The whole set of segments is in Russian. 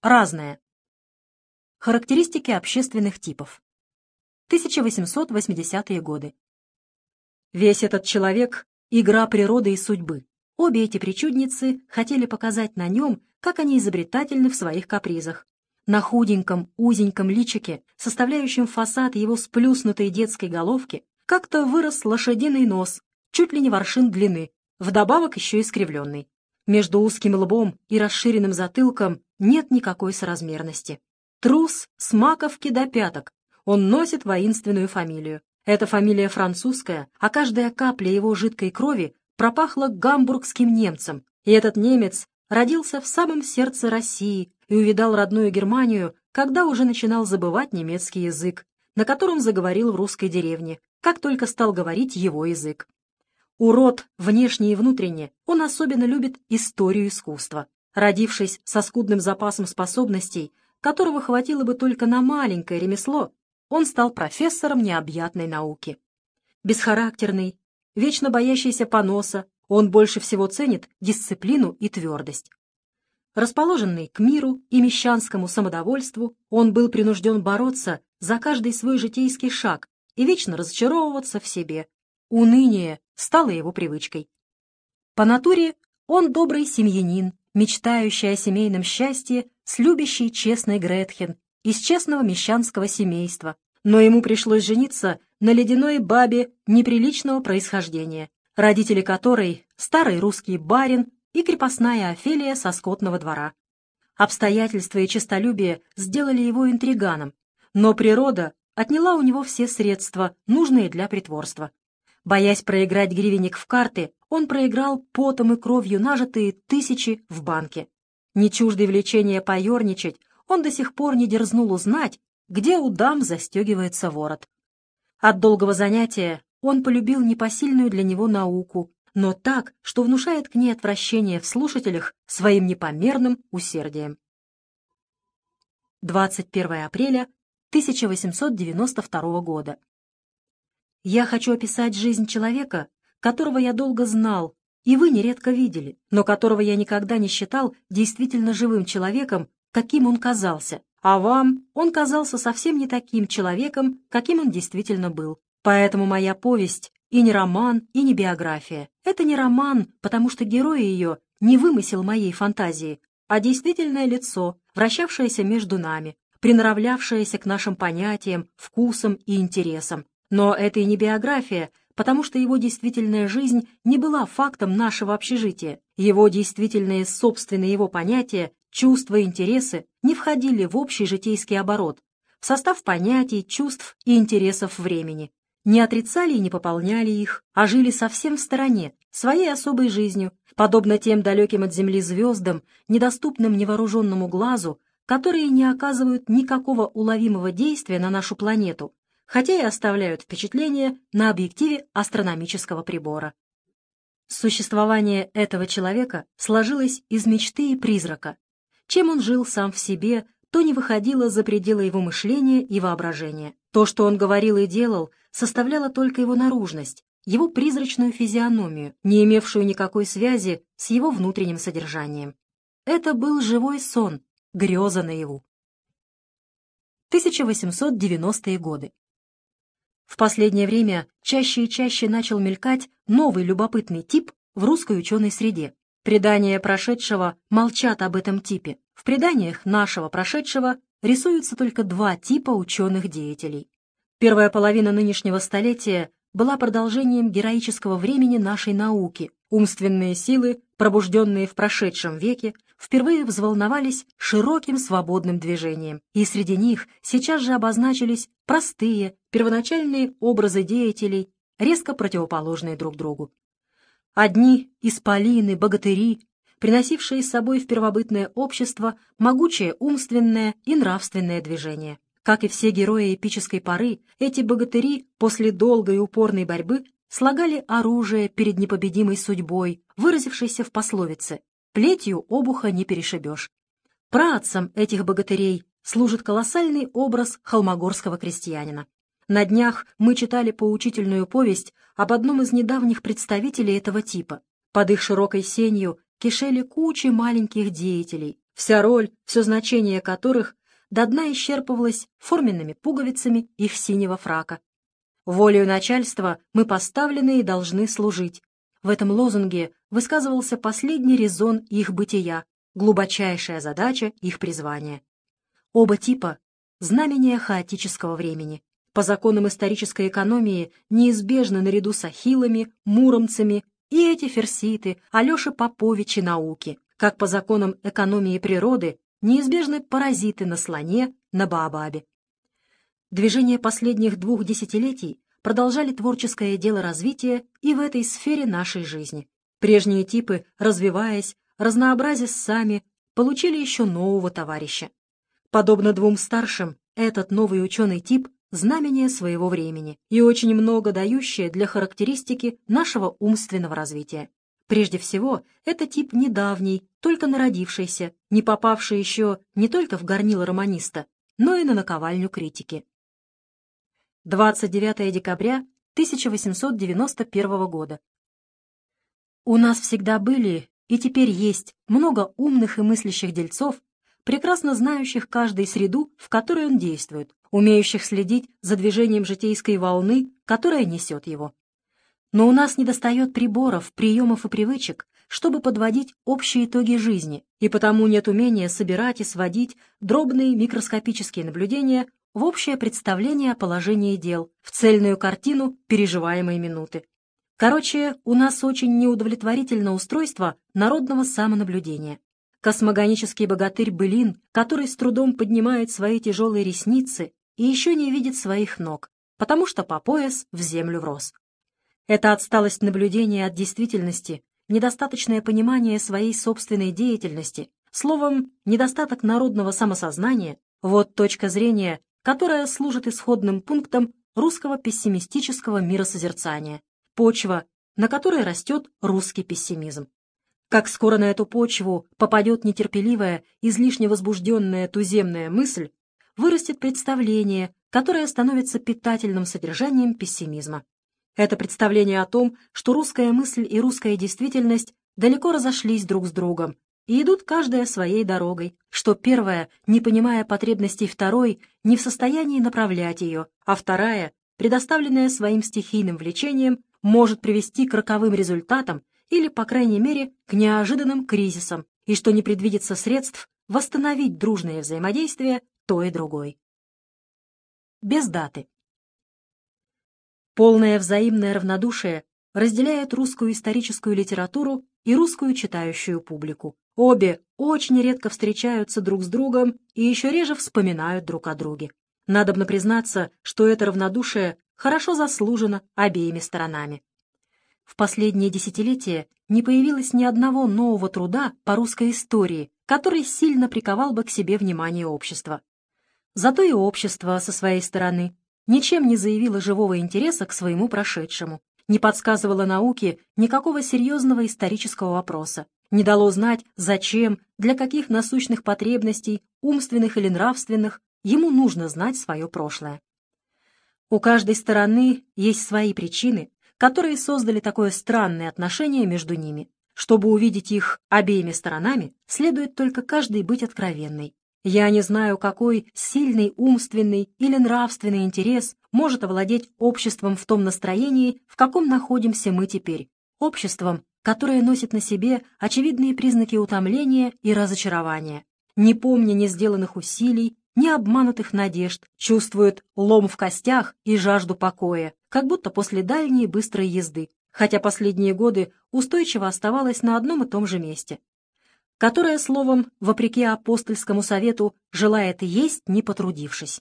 Разное. Характеристики общественных типов. 1880-е годы. Весь этот человек — игра природы и судьбы. Обе эти причудницы хотели показать на нем, как они изобретательны в своих капризах. На худеньком, узеньком личике, составляющем фасад его сплюснутой детской головки, как-то вырос лошадиный нос, чуть ли не воршин длины, вдобавок еще искривленный. Между узким лбом и расширенным затылком нет никакой соразмерности. Трус с маковки до пяток. Он носит воинственную фамилию. Эта фамилия французская, а каждая капля его жидкой крови пропахла гамбургским немцем. И этот немец родился в самом сердце России и увидал родную Германию, когда уже начинал забывать немецкий язык, на котором заговорил в русской деревне, как только стал говорить его язык. Урод, внешне и внутренне, он особенно любит историю искусства. Родившись со скудным запасом способностей, которого хватило бы только на маленькое ремесло, он стал профессором необъятной науки. Бесхарактерный, вечно боящийся поноса, он больше всего ценит дисциплину и твердость. Расположенный к миру и мещанскому самодовольству, он был принужден бороться за каждый свой житейский шаг и вечно разочаровываться в себе. Уныние стало его привычкой. По натуре он добрый семьянин, мечтающий о семейном счастье с любящей честной Гретхен из честного мещанского семейства, но ему пришлось жениться на ледяной бабе неприличного происхождения, родители которой — старый русский барин и крепостная Офелия со скотного двора. Обстоятельства и честолюбие сделали его интриганом, но природа отняла у него все средства, нужные для притворства. Боясь проиграть гривенник в карты, он проиграл потом и кровью нажитые тысячи в банке. Не чуждый влечения поерничать, он до сих пор не дерзнул узнать, где у дам застегивается ворот. От долгого занятия он полюбил непосильную для него науку, но так, что внушает к ней отвращение в слушателях своим непомерным усердием. 21 апреля 1892 года. Я хочу описать жизнь человека, которого я долго знал, и вы нередко видели, но которого я никогда не считал действительно живым человеком каким он казался, а вам он казался совсем не таким человеком, каким он действительно был. Поэтому моя повесть и не роман, и не биография. Это не роман, потому что герой ее не вымысел моей фантазии, а действительное лицо, вращавшееся между нами, приноравлявшееся к нашим понятиям, вкусам и интересам. Но это и не биография, потому что его действительная жизнь не была фактом нашего общежития. Его действительные собственные его понятия Чувства и интересы не входили в общий житейский оборот, в состав понятий, чувств и интересов времени, не отрицали и не пополняли их, а жили совсем в стороне, своей особой жизнью, подобно тем далеким от Земли звездам, недоступным невооруженному глазу, которые не оказывают никакого уловимого действия на нашу планету, хотя и оставляют впечатление на объективе астрономического прибора. Существование этого человека сложилось из мечты и призрака, чем он жил сам в себе, то не выходило за пределы его мышления и воображения. То, что он говорил и делал, составляло только его наружность, его призрачную физиономию, не имевшую никакой связи с его внутренним содержанием. Это был живой сон, греза наяву. 1890-е годы. В последнее время чаще и чаще начал мелькать новый любопытный тип в русской ученой среде. Предания прошедшего молчат об этом типе. В преданиях нашего прошедшего рисуются только два типа ученых деятелей. Первая половина нынешнего столетия была продолжением героического времени нашей науки. Умственные силы, пробужденные в прошедшем веке, впервые взволновались широким свободным движением, и среди них сейчас же обозначились простые, первоначальные образы деятелей, резко противоположные друг другу. Одни — исполины, богатыри, приносившие с собой в первобытное общество могучее умственное и нравственное движение. Как и все герои эпической поры, эти богатыри после долгой и упорной борьбы слагали оружие перед непобедимой судьбой, выразившейся в пословице «плетью обуха не перешибешь». Праотцам этих богатырей служит колоссальный образ холмогорского крестьянина. На днях мы читали поучительную повесть об одном из недавних представителей этого типа. Под их широкой сенью кишели кучи маленьких деятелей, вся роль, все значение которых до дна исчерпывалось форменными пуговицами их синего фрака. Волею начальства мы поставлены и должны служить. В этом лозунге высказывался последний резон их бытия, глубочайшая задача их призвания. Оба типа — знамения хаотического времени. По законам исторической экономии неизбежно наряду с ахиллами, муромцами и эти ферситы, Алеши Поповичи науки, как по законам экономии природы неизбежны паразиты на слоне, на баобабе. Движения последних двух десятилетий продолжали творческое дело развития и в этой сфере нашей жизни. Прежние типы, развиваясь, разнообразясь сами, получили еще нового товарища. Подобно двум старшим, этот новый ученый тип – знамение своего времени и очень много дающее для характеристики нашего умственного развития. Прежде всего, это тип недавний, только народившийся, не попавший еще не только в горнило романиста, но и на наковальню критики. 29 декабря 1891 года. У нас всегда были и теперь есть много умных и мыслящих дельцов, прекрасно знающих каждую среду, в которой он действует, умеющих следить за движением житейской волны, которая несет его. Но у нас недостает приборов, приемов и привычек, чтобы подводить общие итоги жизни, и потому нет умения собирать и сводить дробные микроскопические наблюдения в общее представление о положении дел, в цельную картину переживаемой минуты. Короче, у нас очень неудовлетворительно устройство народного самонаблюдения. Космогонический богатырь Былин, который с трудом поднимает свои тяжелые ресницы и еще не видит своих ног, потому что по пояс в землю врос. Эта отсталость наблюдения от действительности, недостаточное понимание своей собственной деятельности, словом, недостаток народного самосознания – вот точка зрения, которая служит исходным пунктом русского пессимистического миросозерцания, почва, на которой растет русский пессимизм. Как скоро на эту почву попадет нетерпеливая, излишне возбужденная туземная мысль, вырастет представление, которое становится питательным содержанием пессимизма. Это представление о том, что русская мысль и русская действительность далеко разошлись друг с другом и идут каждая своей дорогой, что первая, не понимая потребностей второй, не в состоянии направлять ее, а вторая, предоставленная своим стихийным влечением, может привести к роковым результатам или, по крайней мере, к неожиданным кризисам, и что не предвидится средств восстановить дружное взаимодействие той и другой. Без даты. Полное взаимное равнодушие разделяет русскую историческую литературу и русскую читающую публику. Обе очень редко встречаются друг с другом и еще реже вспоминают друг о друге. Надобно признаться, что это равнодушие хорошо заслужено обеими сторонами. В последние десятилетия не появилось ни одного нового труда по русской истории, который сильно приковал бы к себе внимание общества. Зато и общество, со своей стороны, ничем не заявила живого интереса к своему прошедшему, не подсказывала науке никакого серьезного исторического вопроса, не дало знать, зачем, для каких насущных потребностей, умственных или нравственных, ему нужно знать свое прошлое. У каждой стороны есть свои причины, которые создали такое странное отношение между ними. Чтобы увидеть их обеими сторонами, следует только каждый быть откровенной, я не знаю, какой сильный умственный или нравственный интерес может овладеть обществом в том настроении, в каком находимся мы теперь. Обществом, которое носит на себе очевидные признаки утомления и разочарования. Не помня ни сделанных усилий, ни обманутых надежд, чувствует лом в костях и жажду покоя, как будто после дальней быстрой езды, хотя последние годы устойчиво оставалась на одном и том же месте которое, словом, вопреки апостольскому совету, желает есть, не потрудившись,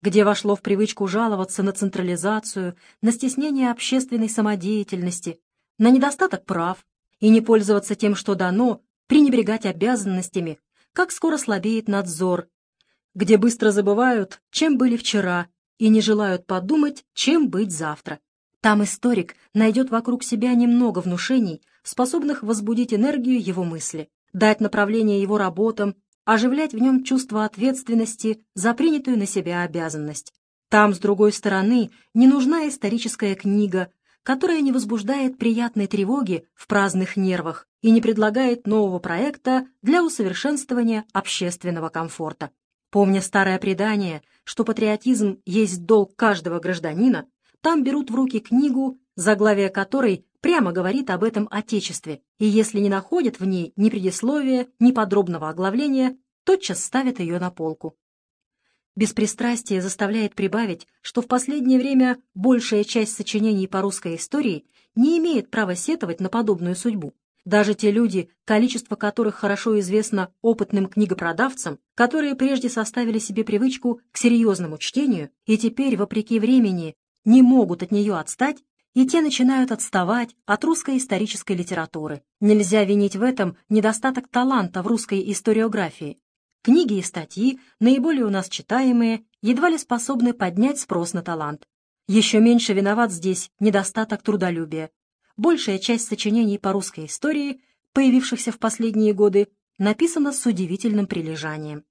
где вошло в привычку жаловаться на централизацию, на стеснение общественной самодеятельности, на недостаток прав и не пользоваться тем, что дано, пренебрегать обязанностями, как скоро слабеет надзор, где быстро забывают, чем были вчера, и не желают подумать, чем быть завтра. Там историк найдет вокруг себя немного внушений, способных возбудить энергию его мысли дать направление его работам, оживлять в нем чувство ответственности за принятую на себя обязанность. Там, с другой стороны, не нужна историческая книга, которая не возбуждает приятной тревоги в праздных нервах и не предлагает нового проекта для усовершенствования общественного комфорта. Помня старое предание, что патриотизм есть долг каждого гражданина, там берут в руки книгу, заглавие которой прямо говорит об этом Отечестве, и если не находят в ней ни предисловия, ни подробного оглавления, тотчас ставят ее на полку. Беспристрастие заставляет прибавить, что в последнее время большая часть сочинений по русской истории не имеет права сетовать на подобную судьбу. Даже те люди, количество которых хорошо известно опытным книгопродавцам, которые прежде составили себе привычку к серьезному чтению и теперь, вопреки времени, не могут от нее отстать, и те начинают отставать от русской исторической литературы. Нельзя винить в этом недостаток таланта в русской историографии, Книги и статьи, наиболее у нас читаемые, едва ли способны поднять спрос на талант. Еще меньше виноват здесь недостаток трудолюбия. Большая часть сочинений по русской истории, появившихся в последние годы, написана с удивительным прилежанием.